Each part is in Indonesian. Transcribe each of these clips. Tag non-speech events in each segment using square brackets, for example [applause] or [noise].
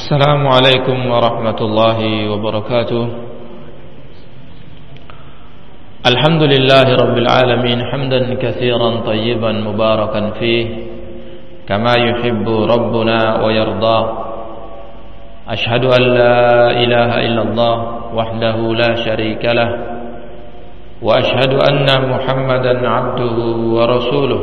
السلام عليكم ورحمة الله وبركاته. الحمد لله رب العالمين حمدا كثيرا طيبا مباركا فيه كما يحب ربنا ويرضاه أشهد أن لا إله إلا الله وحده لا شريك له وأشهد أن محمدا عبده ورسوله.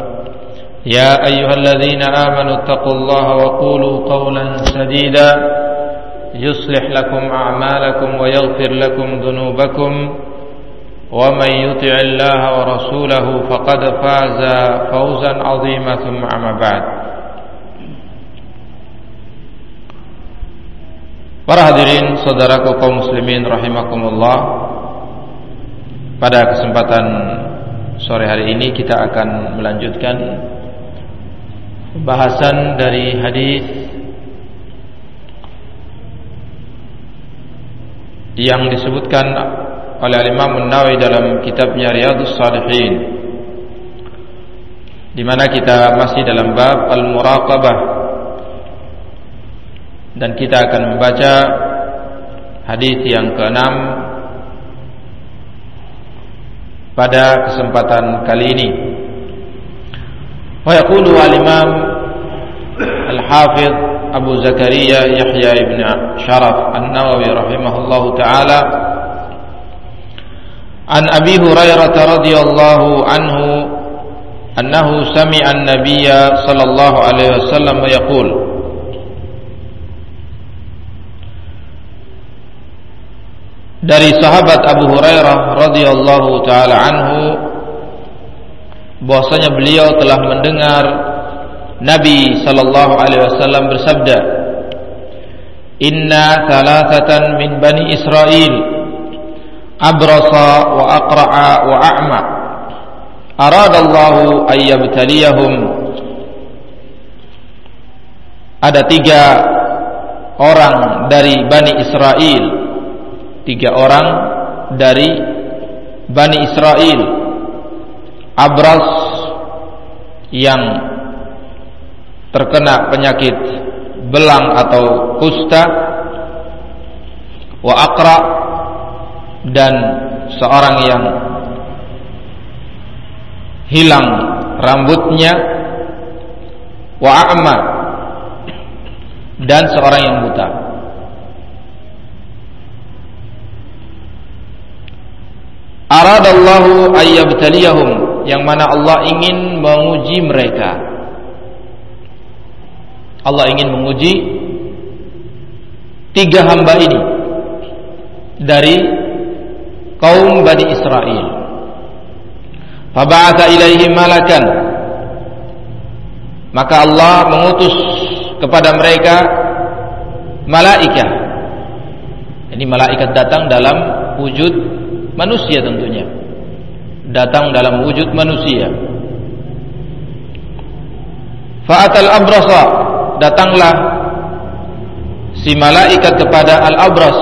يا أيها الذين آمنوا اتقوا الله وقولوا قولا سديدا. يصلح لكم أعمالكم ويغفر لكم ذنوبكم. ومن يطع الله ورسوله فقد فاز فوزا عظيما ثم أما بعد. Para hadirin saudaraku kaum muslimin rahimakumullah. Pada kesempatan sore hari ini kita akan melanjutkan Bahasan dari hadis yang disebutkan oleh Imam An-Nawawi dalam kitabnya Riyadhus Shalihin di mana kita masih dalam bab al-muraqabah dan kita akan membaca hadis yang keenam pada kesempatan kali ini. ويقول الإمام الحافظ أبو زكريا يحيى بن شرف النووي رحمه الله تعالى عن أبي هريرة رضي الله عنه أنه سمع النبي صلى الله عليه وسلم يقول dari sahabat Abu Hurairah radhiyallahu taala anhu bahwasanya beliau telah mendengar Nabi sallallahu alaihi wasallam bersabda Inna thalathatan min bani Israel abrasa wa aqra'a wa a'ma. Aradallahu ay yabtaliyahum. Ada tiga orang dari Bani Israel Tiga orang dari Bani Israel Abras yang terkena penyakit belang atau kusta wa akra dan seorang yang hilang rambutnya wa a'ma dan seorang yang buta. Aradallahu ayyabtaliyahum yang mana Allah ingin menguji mereka Allah ingin menguji tiga hamba ini dari kaum Bani Israel. Faba'atha ilaihi malakan. Maka Allah mengutus kepada mereka malaikat. Ini malaikat datang dalam wujud manusia tentunya. Datang dalam wujud manusia. Fa'atal abrasa datanglah si malaikat kepada al-abras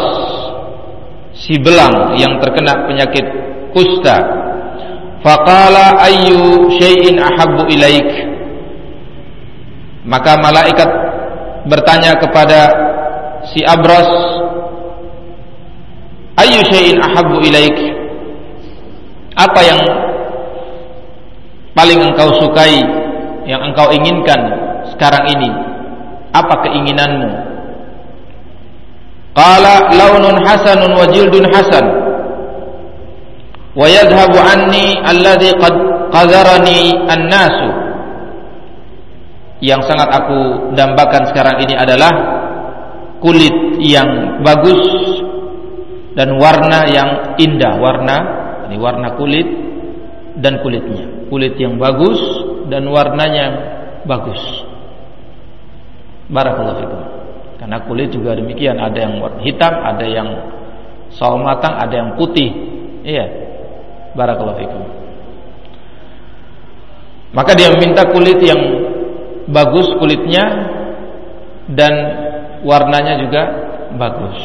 si belang yang terkena penyakit kusta. Faqala ayyu syai'in ahabbu ilaik? Maka malaikat bertanya kepada si abras ayyu syai'in ahabbu ilaik apa yang paling engkau sukai yang engkau inginkan sekarang ini? Apa keinginanmu? Qala launun hasanun wa jildun hasan. Wa yadhhabu anni alladhi qad qadarani an-nasu. Yang sangat aku dambakan sekarang ini adalah kulit yang bagus dan warna yang indah. Warna ini warna kulit dan kulitnya kulit yang bagus dan warnanya bagus Barakallahu fikum. Karena kulit juga demikian, ada yang hitam, ada yang sawo matang, ada yang putih. Iya. Barakallahu fikum. Maka dia meminta kulit yang bagus kulitnya dan warnanya juga bagus.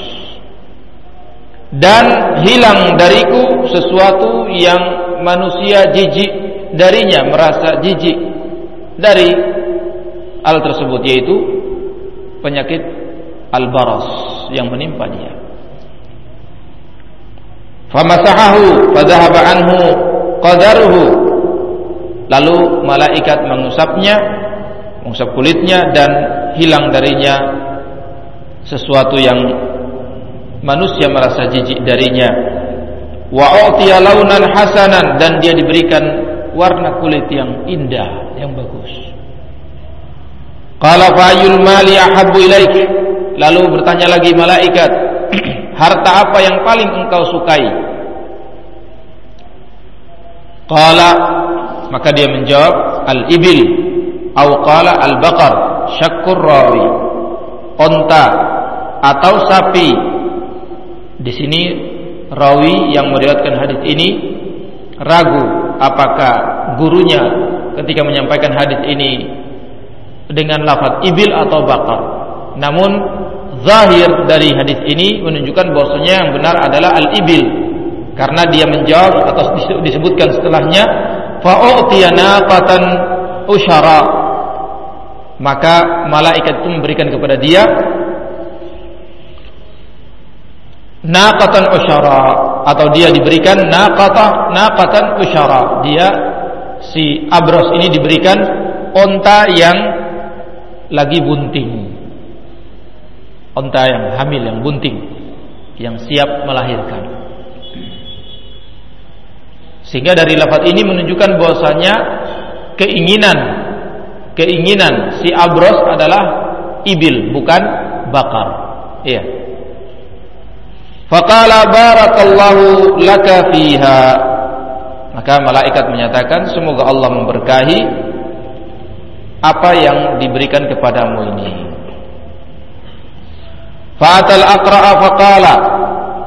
Dan hilang dariku sesuatu yang manusia jijik darinya, merasa jijik dari hal tersebut yaitu penyakit al-baras yang menimpa dia. Famasahahu fadhahaba anhu qadaruhu Lalu malaikat mengusapnya, mengusap kulitnya dan hilang darinya sesuatu yang manusia merasa jijik darinya. Wa utiya launan hasanan dan dia diberikan warna kulit yang indah, yang bagus. Qala fa'yul mali ahabbu ilaik. Lalu bertanya lagi malaikat, [clears throat] harta apa yang paling engkau sukai? Qala maka dia menjawab al-ibil atau qala al-baqar syakkur rawi onta atau sapi di sini rawi yang meriwayatkan hadis ini ragu apakah gurunya ketika menyampaikan hadis ini dengan lafaz ibil atau bakar. Namun zahir dari hadis ini menunjukkan bahwasanya yang benar adalah al-ibil. Karena dia menjawab atau disebutkan setelahnya fa'utiya naqatan usyara maka malaikat itu memberikan kepada dia naqatan usyara. Atau dia diberikan naqata naqatan usyara. Dia si Abros ini diberikan onta yang lagi bunting. Onta yang hamil yang bunting. Yang siap melahirkan. Sehingga dari lafaz ini menunjukkan bahwasanya keinginan keinginan si Abros adalah ibil bukan bakar. Iya. Faqala barakallahu laka fiha. Maka malaikat menyatakan semoga Allah memberkahi apa yang diberikan kepadamu ini. Fa'atal aqra'a faqala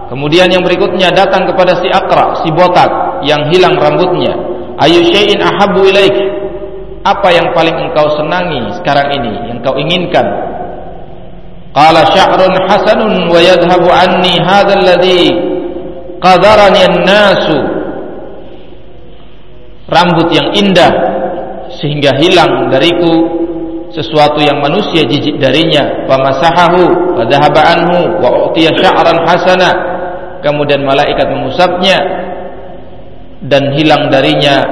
Kemudian yang berikutnya datang kepada si Akra, si botak yang hilang rambutnya. Ayu syai'in ahabbu ilaik. Apa yang paling engkau senangi sekarang ini, yang kau inginkan? Qala sya'run hasanun wa yadhhabu anni hadha alladhi qadarani an-nasu. Rambut yang indah sehingga hilang dariku sesuatu yang manusia jijik darinya. Famasahahu wa dhahaba anhu wa utiya sya'ran hasana kemudian malaikat mengusapnya dan hilang darinya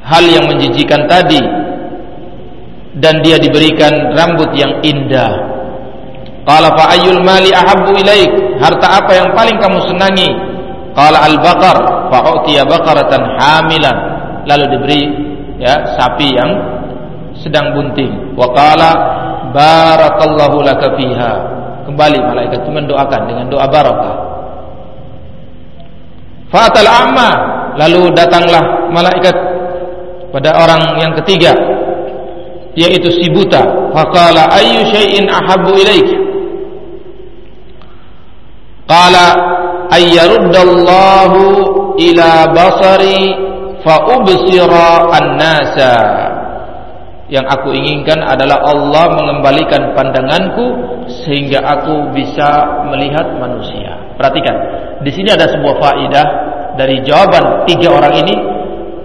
hal yang menjijikan tadi dan dia diberikan rambut yang indah qala fa ayyul mali ahabbu ilaik? Harta apa yang paling kamu senangi? Qala al baqar fa utiya baqaratan hamilan. Lalu diberi ya sapi yang sedang bunting. Wa qala barakallahu laka fiha. Kembali malaikat mendoakan dengan doa barakah Fatal amma. Lalu datanglah malaikat pada orang yang ketiga yaitu si buta. Faqala ayyu syai'in ahabbu ilaik? Qala ayyaruddallahu ila basari fa ubsira an-nasa. Yang aku inginkan adalah Allah mengembalikan pandanganku sehingga aku bisa melihat manusia. Perhatikan, di sini ada sebuah faidah dari jawaban tiga orang ini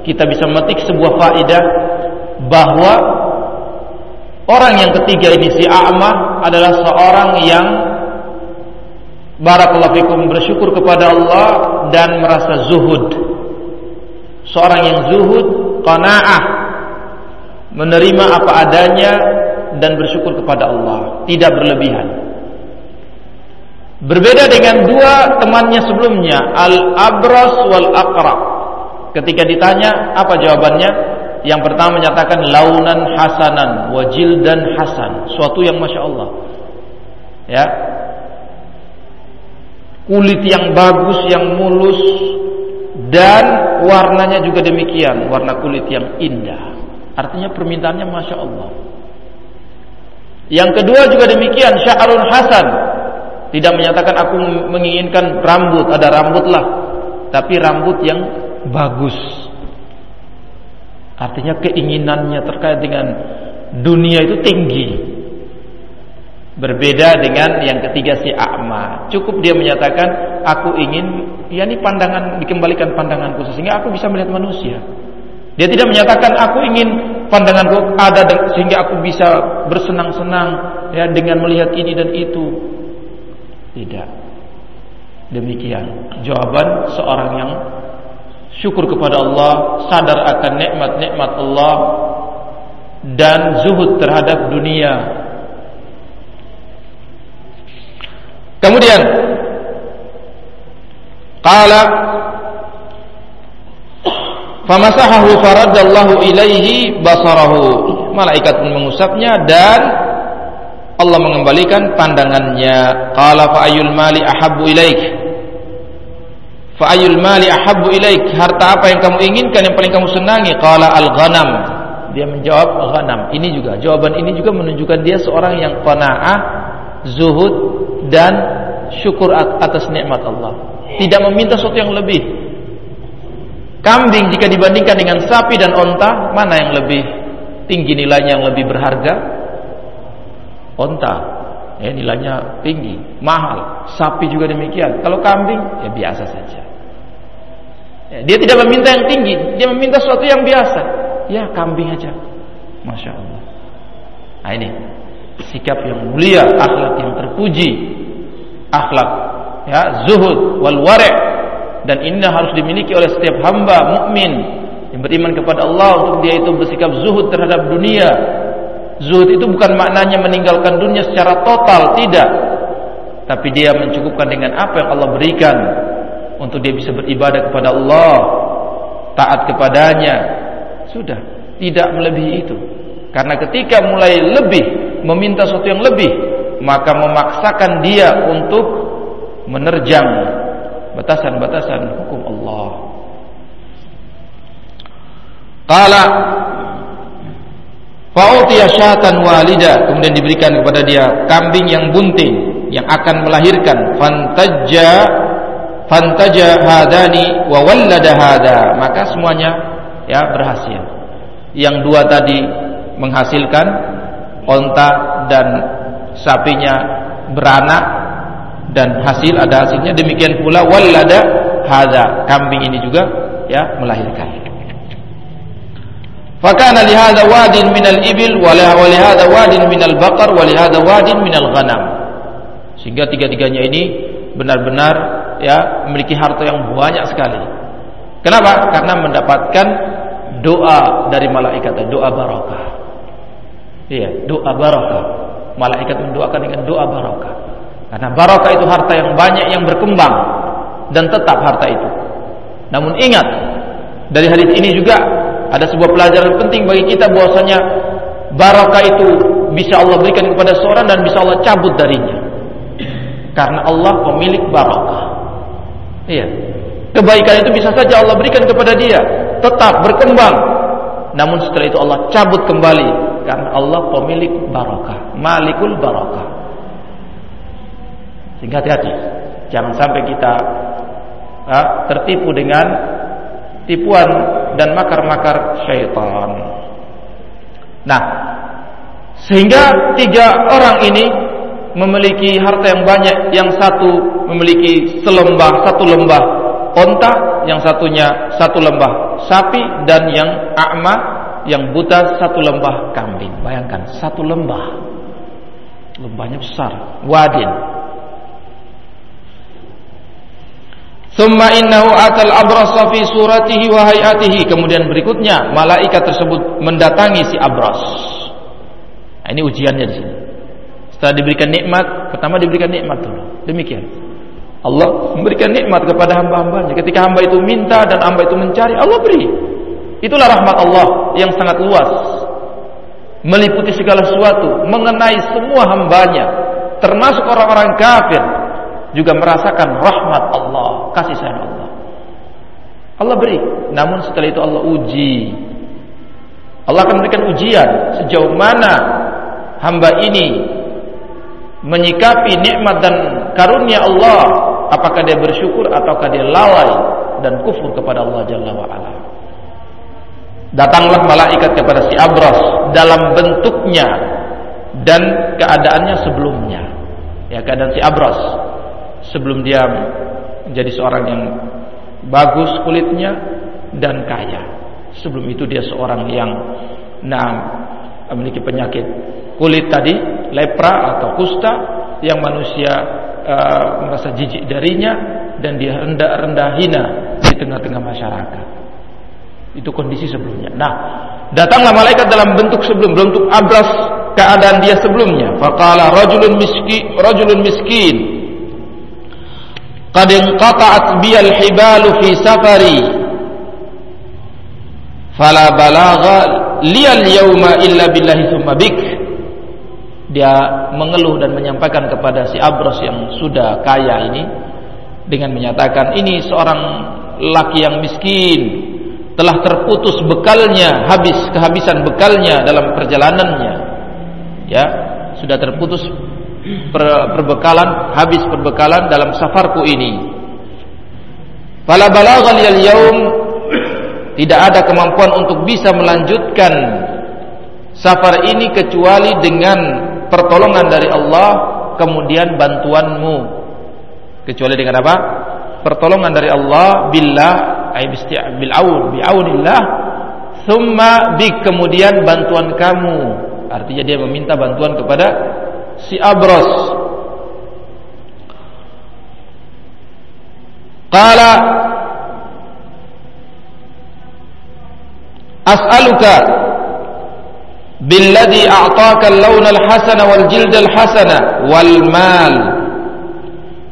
kita bisa memetik sebuah faidah bahwa orang yang ketiga ini si A'ma adalah seorang yang barakallahu fikum bersyukur kepada Allah dan merasa zuhud. Seorang yang zuhud, qanaah, menerima apa adanya dan bersyukur kepada Allah, tidak berlebihan. Berbeda dengan dua temannya sebelumnya, Al-Abras wal Aqra. Ketika ditanya, apa jawabannya? Yang pertama menyatakan launan hasanan, wajil dan hasan, suatu yang masya Allah. Ya, kulit yang bagus, yang mulus, dan warnanya juga demikian, warna kulit yang indah. Artinya permintaannya masya Allah. Yang kedua juga demikian, sya'run hasan. Tidak menyatakan aku menginginkan rambut, ada rambutlah. Tapi rambut yang bagus. Artinya keinginannya terkait dengan dunia itu tinggi. Berbeda dengan yang ketiga si A'ma. Cukup dia menyatakan aku ingin ya ini pandangan dikembalikan pandanganku sehingga aku bisa melihat manusia. Dia tidak menyatakan aku ingin pandanganku ada sehingga aku bisa bersenang-senang ya dengan melihat ini dan itu. Tidak. Demikian jawaban seorang yang syukur kepada Allah, sadar akan nikmat-nikmat Allah dan zuhud terhadap dunia Kemudian qala famasahahu faradallahu ilaihi basarahu. Malaikat pun mengusapnya dan Allah mengembalikan pandangannya. Qala fa ayul mali ahabbu ilaik? Fa ayul mali ahabbu ilaik? Harta apa yang kamu inginkan yang paling kamu senangi? Qala al-ghanam. Dia menjawab ghanam. Ini juga jawaban ini juga menunjukkan dia seorang yang qanaah, zuhud dan syukur atas nikmat Allah. Tidak meminta sesuatu yang lebih. Kambing jika dibandingkan dengan sapi dan onta, mana yang lebih tinggi nilainya yang lebih berharga? Onta. Ya, nilainya tinggi, mahal. Sapi juga demikian. Kalau kambing, ya biasa saja. Ya, dia tidak meminta yang tinggi, dia meminta sesuatu yang biasa. Ya, kambing aja. Masya Allah. Nah ini sikap yang mulia, akhlak yang terpuji akhlak ya zuhud wal wari' dan ini harus dimiliki oleh setiap hamba mukmin yang beriman kepada Allah untuk dia itu bersikap zuhud terhadap dunia. Zuhud itu bukan maknanya meninggalkan dunia secara total, tidak. Tapi dia mencukupkan dengan apa yang Allah berikan untuk dia bisa beribadah kepada Allah, taat kepadanya. Sudah, tidak melebihi itu. Karena ketika mulai lebih meminta sesuatu yang lebih, maka memaksakan dia untuk menerjang batasan-batasan hukum Allah. Qala Fa'utiya syatan walida. Kemudian diberikan kepada dia kambing yang bunting yang akan melahirkan. Fantajja fantaja hadani wa wallada hada maka semuanya ya berhasil. Yang dua tadi menghasilkan onta dan sapinya beranak dan hasil ada hasilnya. Demikian pula walada hadza kambing ini juga ya melahirkan. Fakana li hadza wadin minal ibil wa li hadza wadin minal baqar wa li hadza wadin minal ghanam. Sehingga tiga-tiganya ini benar-benar ya memiliki harta yang banyak sekali. Kenapa? Karena mendapatkan doa dari malaikat doa barakah iya doa barakah malaikat mendoakan dengan doa barakah. Karena barakah itu harta yang banyak yang berkembang dan tetap harta itu. Namun ingat, dari hadis ini juga ada sebuah pelajaran penting bagi kita bahwasanya barakah itu bisa Allah berikan kepada seorang dan bisa Allah cabut darinya. Karena Allah pemilik barakah. Iya. Kebaikan itu bisa saja Allah berikan kepada dia, tetap berkembang. Namun setelah itu Allah cabut kembali karena Allah pemilik barakah, malikul barakah. Sehingga hati-hati, jangan sampai kita ha, tertipu dengan tipuan dan makar-makar syaitan. Nah, sehingga tiga orang ini memiliki harta yang banyak, yang satu memiliki selembah, satu lembah onta, yang satunya satu lembah sapi dan yang a'ma yang buta satu lembah kambing. Bayangkan satu lembah. Lembahnya besar, wadin. Thumma innahu atal abrasa fi suratihi wa hayatihi. Kemudian berikutnya malaikat tersebut mendatangi si abras. Nah, ini ujiannya di sini. Setelah diberikan nikmat, pertama diberikan nikmat dulu. Demikian. Allah memberikan nikmat kepada hamba-hambanya. Ketika hamba itu minta dan hamba itu mencari, Allah beri. Itulah rahmat Allah yang sangat luas. Meliputi segala sesuatu, mengenai semua hambanya, termasuk orang-orang kafir, juga merasakan rahmat Allah, kasih sayang Allah. Allah beri, namun setelah itu Allah uji. Allah akan memberikan ujian sejauh mana hamba ini menyikapi nikmat dan karunia Allah apakah dia bersyukur ataukah dia lalai dan kufur kepada Allah Jalla wa ala datanglah malaikat kepada si Abras dalam bentuknya dan keadaannya sebelumnya. Ya keadaan si Abras sebelum dia menjadi seorang yang bagus kulitnya dan kaya. Sebelum itu dia seorang yang nah memiliki penyakit kulit tadi lepra atau kusta yang manusia uh, merasa jijik darinya dan dia rendah rendah hina di tengah-tengah masyarakat itu kondisi sebelumnya. Nah datanglah malaikat dalam bentuk sebelum bentuk abras keadaan dia sebelumnya. Faqala rajulun miskin rajulun miskin. Qad inqata'at biyal hibalu fi safari. Fala balagha liyal yawma illa billahi thumma bik. Dia mengeluh dan menyampaikan kepada si Abros yang sudah kaya ini dengan menyatakan ini seorang laki yang miskin telah terputus bekalnya habis kehabisan bekalnya dalam perjalanannya. Ya sudah terputus per, perbekalan habis perbekalan dalam safarku ini. Fala balagha yaum tidak ada kemampuan untuk bisa melanjutkan safar ini kecuali dengan pertolongan dari Allah kemudian bantuanmu. Kecuali dengan apa? Pertolongan dari Allah billah ay bil aun bi aunillah thumma bi kemudian bantuan kamu. Artinya dia meminta bantuan kepada si Abros qala as'aluka billadhi a'taka al-lawn al-hasana wal jild al-hasana wal mal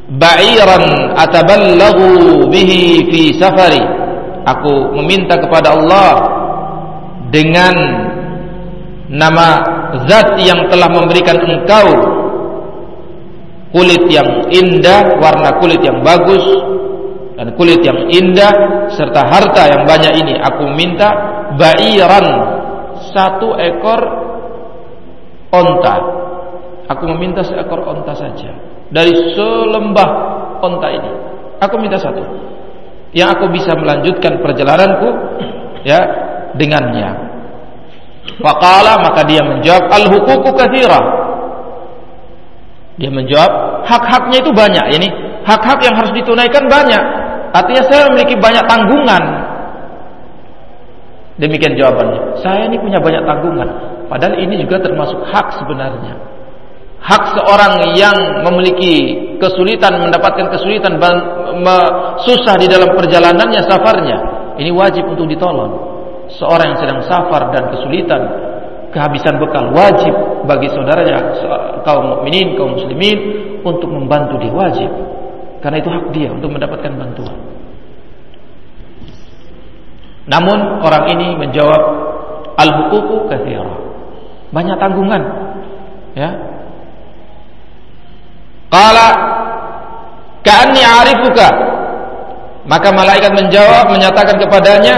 ba'iran atabalaghu bihi fi safari aku meminta kepada Allah dengan nama zat yang telah memberikan engkau kulit yang indah warna kulit yang bagus dan kulit yang indah serta harta yang banyak ini aku minta ba'iran satu ekor onta. Aku meminta seekor onta saja dari selembah onta ini. Aku minta satu. Yang aku bisa melanjutkan perjalananku ya dengannya. Faqala maka dia menjawab al-huququ katsira. Dia menjawab hak-haknya itu banyak. Ini hak-hak yang harus ditunaikan banyak. Artinya saya memiliki banyak tanggungan Demikian jawabannya. Saya ini punya banyak tanggungan. Padahal ini juga termasuk hak sebenarnya. Hak seorang yang memiliki kesulitan, mendapatkan kesulitan, susah di dalam perjalanannya, safarnya. Ini wajib untuk ditolong. Seorang yang sedang safar dan kesulitan, kehabisan bekal, wajib bagi saudaranya, kaum mukminin, kaum muslimin, untuk membantu dia, wajib. Karena itu hak dia untuk mendapatkan bantuan. Namun orang ini menjawab al-huququ katsira. Banyak tanggungan. Ya. Qala ka'anni a'rifuka. Maka malaikat menjawab menyatakan kepadanya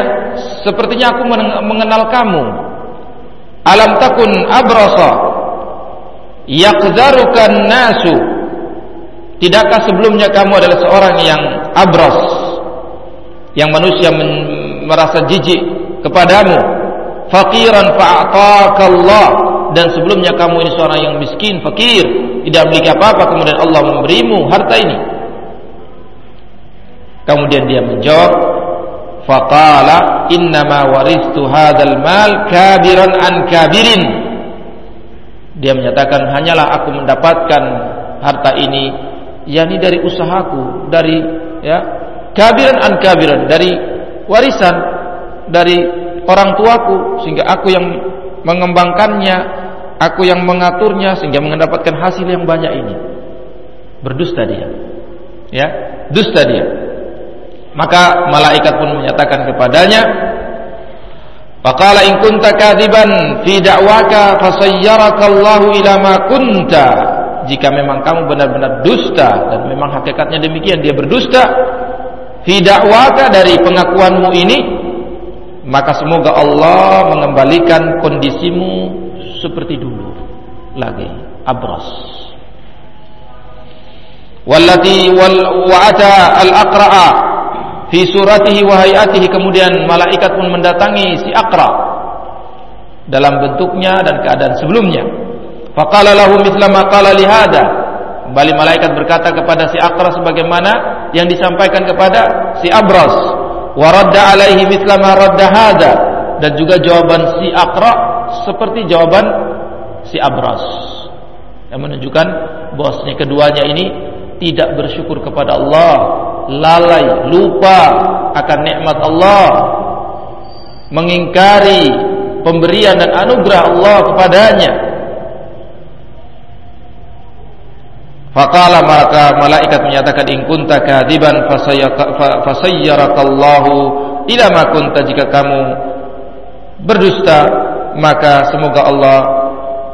sepertinya aku mengenal kamu. Alam takun abrasa yaqdaruka nasu. Tidakkah sebelumnya kamu adalah seorang yang abras yang manusia merasa jijik kepadamu fakiran fa'atakallah dan sebelumnya kamu ini seorang yang miskin fakir tidak memiliki apa-apa kemudian Allah memberimu harta ini. Kemudian dia menjawab faqala innama waristu hadzal mal kabiran an kabirin. Dia menyatakan hanyalah aku mendapatkan harta ini yakni dari usahaku dari ya kabiran an kabiran dari warisan dari orang tuaku sehingga aku yang mengembangkannya, aku yang mengaturnya sehingga mendapatkan hasil yang banyak ini. Berdusta dia. Ya, dusta dia. Maka malaikat pun menyatakan kepadanya, Faqala in kunta kadiban fi da'waka fasayyaraka Allahu ila ma kunta. Jika memang kamu benar-benar dusta dan memang hakikatnya demikian dia berdusta, fi dari pengakuanmu ini maka semoga Allah mengembalikan kondisimu seperti dulu. Lagi abras. Wallati wal wa'ata al-aqra'a fi suratihi wa hayatihi. Kemudian malaikat pun mendatangi si Aqra dalam bentuknya dan keadaan sebelumnya. Faqala lahu mithla ma qala li hada kembali malaikat berkata kepada si Aqra sebagaimana yang disampaikan kepada si Abras. Wa radda alaihi mithla ma radda hada dan juga jawaban si Aqra seperti jawaban si Abras yang menunjukkan bahwasanya keduanya ini tidak bersyukur kepada Allah, lalai, lupa akan nikmat Allah, mengingkari pemberian dan anugerah Allah kepadanya. Faqala maka malaikat menyatakan in kunta kadiban fasayyarakallahu ila ma kunta jika kamu berdusta maka semoga Allah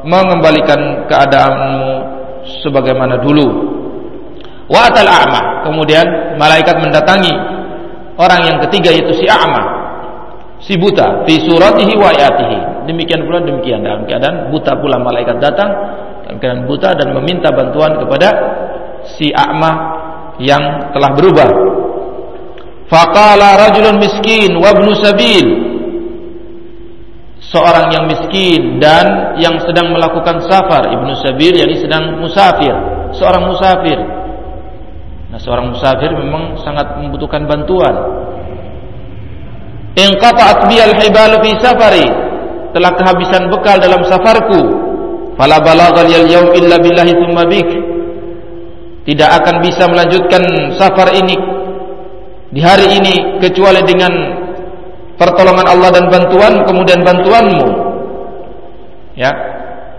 mengembalikan keadaanmu sebagaimana dulu. Wa atal a'ma. Kemudian malaikat mendatangi orang yang ketiga yaitu si a'ma. Si buta fi suratihi wa ayatihi. Demikian pula demikian. Dalam keadaan buta pula malaikat datang dalam keadaan buta dan meminta bantuan kepada si a'ma yang telah berubah. Faqala rajulun miskin wa ibnu sabil seorang yang miskin dan yang sedang melakukan safar ibnu sabil yakni sedang musafir seorang musafir Nah, seorang musafir memang sangat membutuhkan bantuan. Inqata'at biyal hibalu fi safari. Telah kehabisan bekal dalam safarku. Fala balaghal yaum illa billahi tsumma bik. Tidak akan bisa melanjutkan safar ini di hari ini kecuali dengan pertolongan Allah dan bantuan kemudian bantuanmu. Ya,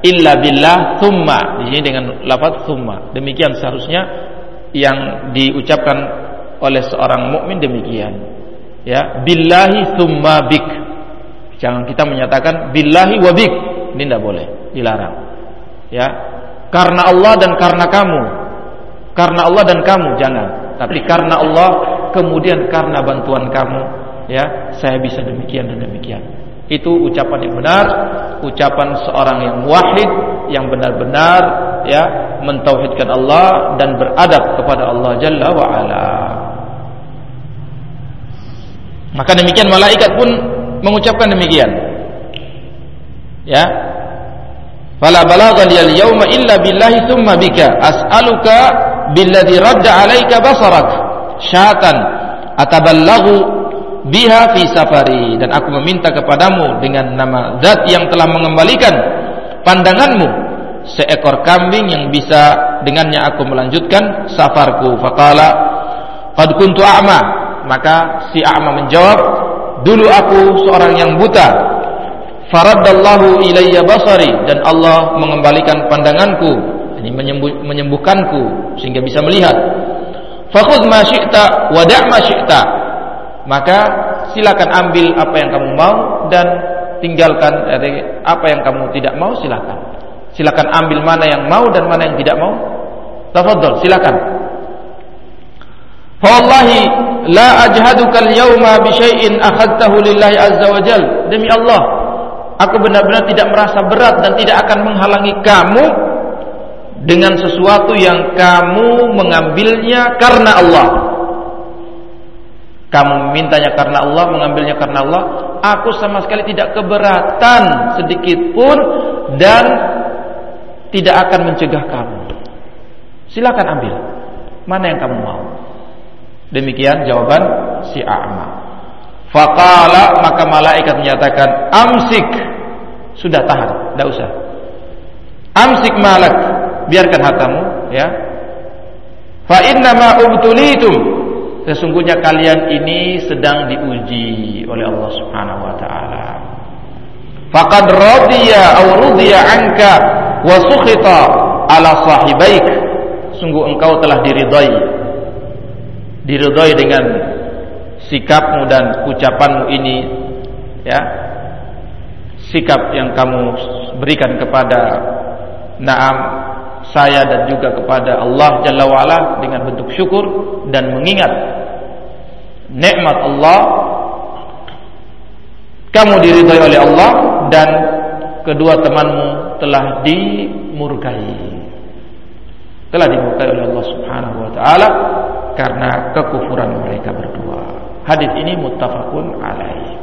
illa billah thumma di sini dengan lafaz thumma. Demikian seharusnya yang diucapkan oleh seorang mukmin demikian. Ya, billahi tsumma bik. Jangan kita menyatakan billahi wa bik. Ini tidak boleh, dilarang. Ya. Karena Allah dan karena kamu. Karena Allah dan kamu jangan. Tapi karena Allah kemudian karena bantuan kamu, ya, saya bisa demikian dan demikian. Itu ucapan yang benar, ucapan seorang yang wahid yang benar-benar ya mentauhidkan Allah dan beradab kepada Allah Jalla wa ala. Maka demikian malaikat pun mengucapkan demikian. Ya. Fala balagha liyal yawma illa billahi thumma bika as'aluka billadhi radda 'alaika basarak syatan ataballahu biha fi safari. Dan aku meminta kepadamu dengan nama zat yang telah mengembalikan pandanganmu seekor kambing yang bisa dengannya aku melanjutkan safarku. Faqala qad kuntu a'ma. Maka si a'ma menjawab dulu aku seorang yang buta. Faraddallahu ilayya basari. Dan Allah mengembalikan pandanganku ini menyembuh, menyembuhkanku sehingga bisa melihat. Fakhudh ma syi'ta wa da' ma syi'ta maka silakan ambil apa yang kamu mau dan tinggalkan apa yang kamu tidak mau silakan. Silakan ambil mana yang mau dan mana yang tidak mau. Tafadhol, silakan. Wallahi la ajhaduka al-yawma bi syai'in akhadtahu lillahi azza wa jal. Demi Allah, aku benar-benar tidak merasa berat dan tidak akan menghalangi kamu dengan sesuatu yang kamu mengambilnya karena Allah kamu memintanya karena Allah, mengambilnya karena Allah, aku sama sekali tidak keberatan sedikit pun dan tidak akan mencegah kamu. Silakan ambil. Mana yang kamu mau? Demikian jawaban si A'ma. Faqala maka malaikat menyatakan amsik. Sudah tahan, tidak usah. Amsik malak, biarkan hartamu ya. Fa inna ma ubtulitum sesungguhnya kalian ini sedang diuji oleh Allah Subhanahu wa taala. Faqad radiya aw rudiya anka wa sukhita ala sahibaik. Sungguh engkau telah diridhai. Diridhai dengan sikapmu dan ucapanmu ini ya. Sikap yang kamu berikan kepada Naam saya dan juga kepada Allah Jalla wa'ala dengan bentuk syukur dan mengingat nikmat Allah kamu diridhai oleh Allah dan kedua temanmu telah di dimurkai. Telah dimurkai oleh Allah Subhanahu wa taala karena kekufuran mereka berdua. Hadis ini muttafaqun alaih.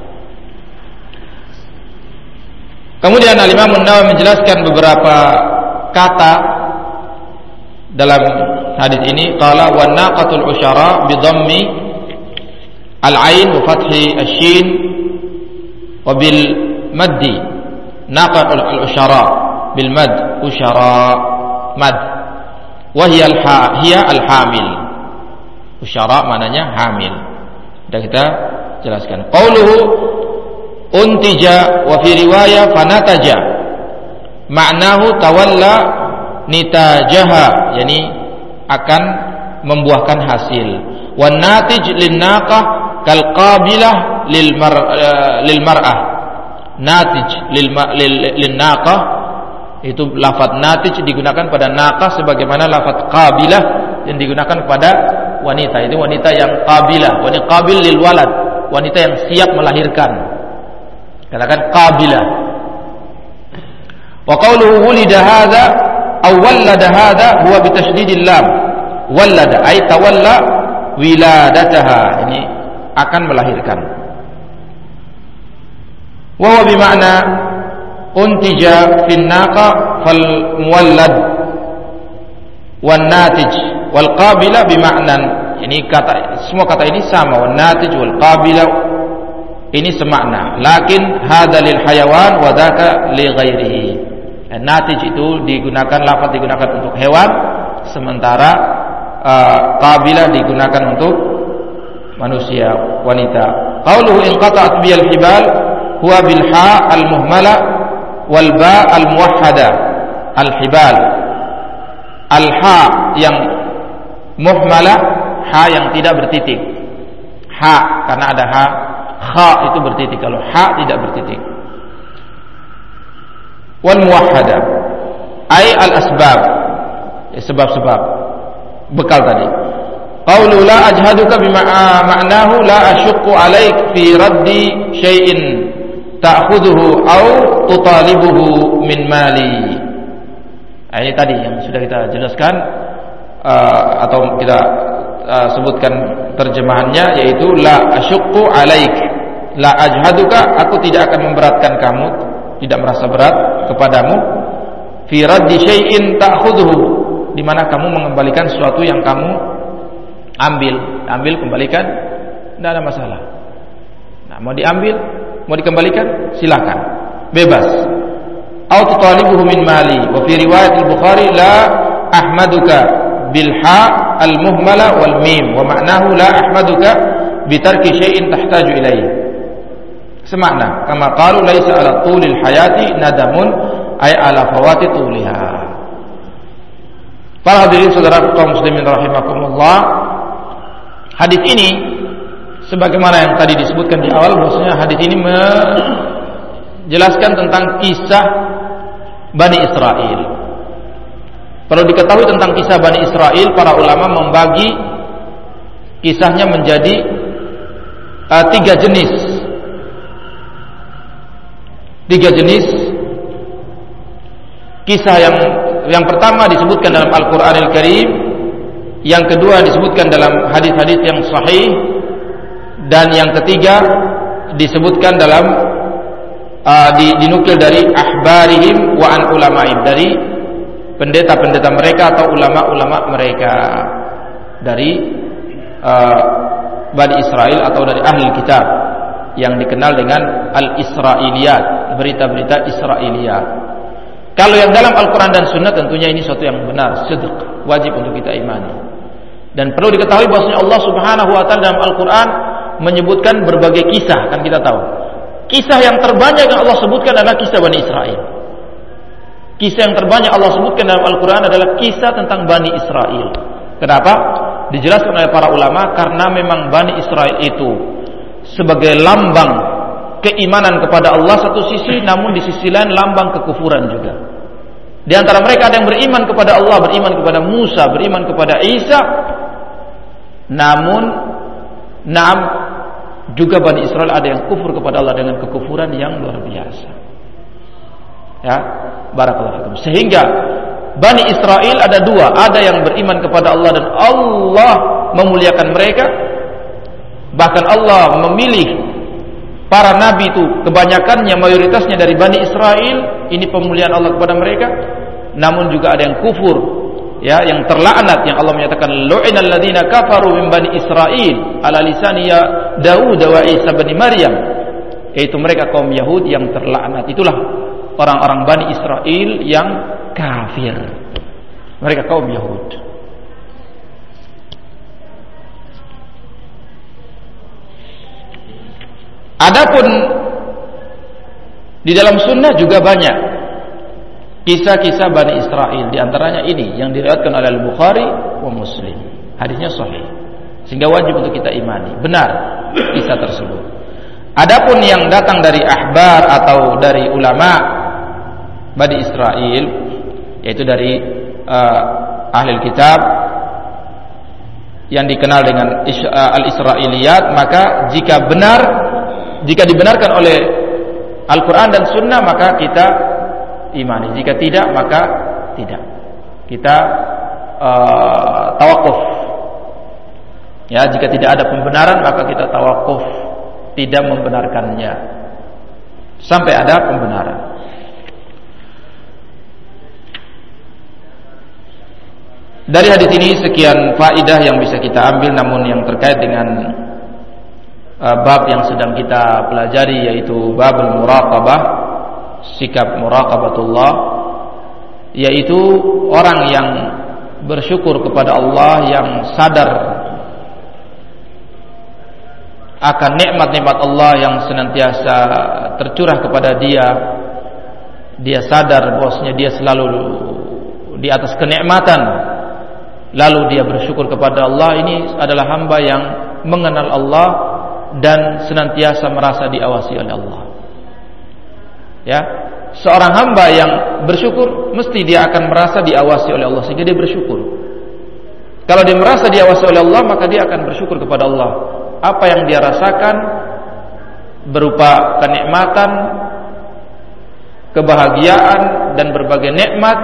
Kemudian Al-Imam Nawawi menjelaskan beberapa kata dalam hadis ini qala wa naqatul usyara bi dhammi al-ain wa fathi asy-shin wa bil bil mad usyara mad. Wa al-ha al-hamil. Usyara maknanya hamil. Dan kita jelaskan. Qauluhu untija wa fanataja. Maknahu tawalla nitajaha. Akan membuahkan hasil. Wan natij kal qabilah lil mar uh, lil mar'ah. Natij lil lil, naqah itu lafaz natij digunakan pada naqah sebagaimana lafaz qabilah yang digunakan pada wanita. Itu wanita yang qabilah. Wanita qabil lil walad. Wanita yang siap melahirkan. Katakan qabilah. Wa qawluhu wulida hadza aw wallada hadha huwa bi tasydidil lam wallada ay tawalla wiladataha. Ini akan melahirkan. Wa untija fin naqa fal muwallad wan natij wal qabila ini kata semua kata ini sama wan natij wal qabila ini semakna. Lakin hadza lil hayawan wa dzaka li ghairihi. Natij itu digunakan lafaz digunakan untuk hewan sementara uh, qabilah digunakan untuk manusia wanita. Qauluhu in qata'at bil hibal huwa bil ha al muhmala wal ba al muwahhada al hibal al ha yang muhmala ha yang tidak bertitik. Ha karena ada ha. Kha itu bertitik. Kalau ha tidak bertitik. Wal muwahhada ay al asbab sebab-sebab. Bekal tadi qawlu la ajhaduka bima ma'nahu la asyukku alaik fi raddi syai'in ta'khudhuhu au tutalibuhu min mali. Nah, ini tadi yang sudah kita jelaskan uh, atau kita uh, sebutkan terjemahannya yaitu la asyukku alaik. La ajhaduka aku tidak akan memberatkan kamu tidak merasa berat kepadamu. Fi raddi syai'in ta'khudhuhu di mana kamu mengembalikan sesuatu yang kamu ambil, ambil kembalikan tidak ada masalah. Nah, mau diambil, mau dikembalikan, silakan. Bebas. Au min mali. Wa fi riwayat al-Bukhari la ahmaduka bil ha al-muhmala wal mim wa ma'nahu la ahmaduka bi tarki syai'in tahtaju ilaihi semakna kama qalu laisa ala tulil hayati nadamun ay ala fawati tuliha para hadirin saudara kaum muslimin rahimakumullah hadis ini sebagaimana yang tadi disebutkan di awal bahwasanya hadis ini menjelaskan tentang kisah Bani Israel. Perlu diketahui tentang kisah Bani Israel para ulama membagi kisahnya menjadi uh, tiga jenis. Tiga jenis kisah yang yang pertama disebutkan dalam Al-Qur'an Al-Karim yang kedua disebutkan dalam hadis-hadis yang sahih dan yang ketiga disebutkan dalam uh, dinukil dari ahbarihim wa an ulamaim dari pendeta-pendeta mereka atau ulama-ulama mereka dari uh, Bani Israel atau dari ahli kitab yang dikenal dengan al-Israiliyat, berita-berita Israiliyat. Kalau yang dalam Al-Quran dan Sunnah tentunya ini suatu yang benar, sedek, wajib untuk kita imani. Dan perlu diketahui bahwasanya Allah Subhanahu wa taala dalam Al-Quran menyebutkan berbagai kisah, kan kita tahu. Kisah yang terbanyak yang Allah sebutkan adalah kisah Bani Israel. Kisah yang terbanyak Allah sebutkan dalam Al-Quran adalah kisah tentang Bani Israel. Kenapa? Dijelaskan oleh para ulama karena memang Bani Israel itu sebagai lambang keimanan kepada Allah satu sisi namun di sisi lain lambang kekufuran juga. Di antara mereka ada yang beriman kepada Allah, beriman kepada Musa, beriman kepada Isa. Namun naam juga Bani Israel ada yang kufur kepada Allah dengan kekufuran yang luar biasa. Ya, barakallahu fikum. Sehingga Bani Israel ada dua, ada yang beriman kepada Allah dan Allah memuliakan mereka. Bahkan Allah memilih para nabi itu kebanyakannya mayoritasnya dari Bani Israel, ini pemuliaan Allah kepada mereka. Namun juga ada yang kufur, ya yang terlaknat yang Allah menyatakan lu'inal ladzina kafaru min bani Israel ala lisani ya Daud wa Isa bin Maryam yaitu mereka kaum Yahudi yang terlaknat itulah orang-orang Bani Israel yang kafir. Mereka kaum Yahud. Adapun di dalam sunnah juga banyak kisah-kisah Bani Israel di antaranya ini yang diriwayatkan oleh Al-Bukhari wa Muslim. Hadisnya sahih. Sehingga wajib untuk kita imani. Benar kisah tersebut. Adapun yang datang dari ahbar atau dari ulama Bani Israel yaitu dari uh, ahli kitab yang dikenal dengan uh, al-Israiliyat maka jika benar jika dibenarkan oleh Al-Qur'an dan Sunnah maka kita imani. Jika tidak maka tidak. Kita uh, tawakuf ya jika tidak ada pembenaran maka kita tawakuf tidak membenarkannya. Sampai ada pembenaran. Dari hadis ini sekian faidah yang bisa kita ambil. Namun yang terkait dengan uh, bab yang sedang kita pelajari yaitu bab muraqabah, sikap muraqabatullah yaitu orang yang bersyukur kepada Allah yang sadar akan nikmat-nikmat Allah yang senantiasa tercurah kepada dia. Dia sadar bosnya dia selalu di atas kenikmatan. Lalu dia bersyukur kepada Allah. Ini adalah hamba yang mengenal Allah dan senantiasa merasa diawasi oleh Allah. Ya, seorang hamba yang bersyukur mesti dia akan merasa diawasi oleh Allah sehingga dia bersyukur. Kalau dia merasa diawasi oleh Allah maka dia akan bersyukur kepada Allah. Apa yang dia rasakan berupa kenikmatan, kebahagiaan dan berbagai nikmat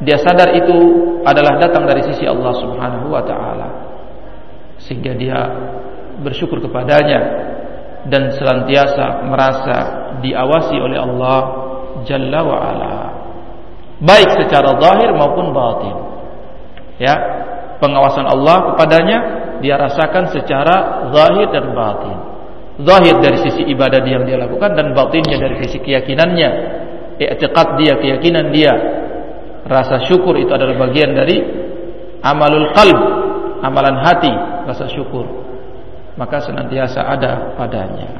dia sadar itu adalah datang dari sisi Allah Subhanahu wa taala. Sehingga dia bersyukur kepadanya dan senantiasa merasa diawasi oleh Allah Jalla wa ala. Baik secara zahir maupun batin. Ya, pengawasan Allah kepadanya dia rasakan secara zahir dan batin. Zahir dari sisi ibadah yang dia lakukan dan batinnya dari sisi keyakinannya, i'tiqad dia, keyakinan dia rasa syukur itu adalah bagian dari amalul qalb, amalan hati, rasa syukur. Maka senantiasa ada padanya.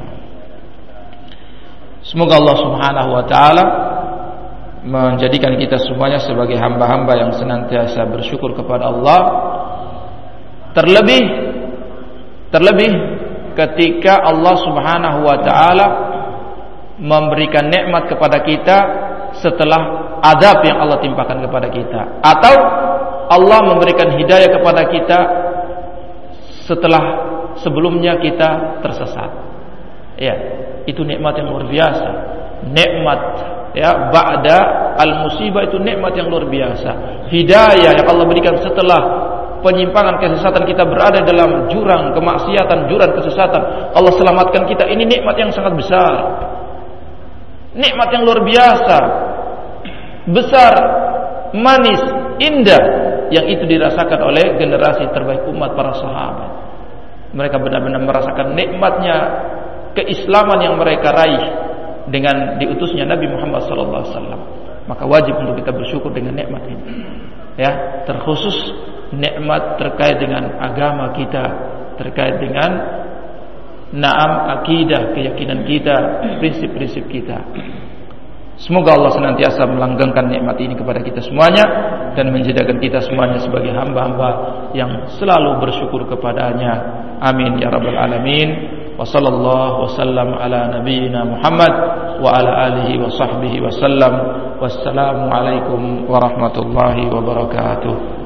Semoga Allah Subhanahu wa taala menjadikan kita semuanya sebagai hamba-hamba yang senantiasa bersyukur kepada Allah. Terlebih terlebih ketika Allah Subhanahu wa taala memberikan nikmat kepada kita setelah adab yang Allah timpakan kepada kita atau Allah memberikan hidayah kepada kita setelah sebelumnya kita tersesat. Ya, itu nikmat yang luar biasa. Nikmat ya ba'da al musibah itu nikmat yang luar biasa. Hidayah yang Allah berikan setelah penyimpangan kesesatan kita berada dalam jurang kemaksiatan, jurang kesesatan. Allah selamatkan kita. Ini nikmat yang sangat besar. Nikmat yang luar biasa besar, manis, indah yang itu dirasakan oleh generasi terbaik umat para sahabat. Mereka benar-benar merasakan nikmatnya keislaman yang mereka raih dengan diutusnya Nabi Muhammad SAW. Maka wajib untuk kita bersyukur dengan nikmat ini. Ya, terkhusus nikmat terkait dengan agama kita, terkait dengan naam akidah, keyakinan kita, prinsip-prinsip kita. Semoga Allah senantiasa melanggengkan nikmat ini kepada kita semuanya dan menjadikan kita semuanya sebagai hamba-hamba yang selalu bersyukur kepadanya. Amin ya rabbal alamin. Wa wasallam ala nabiyyina Muhammad wa ala alihi wa sahbihi wasallam. Wassalamu alaikum warahmatullahi wabarakatuh.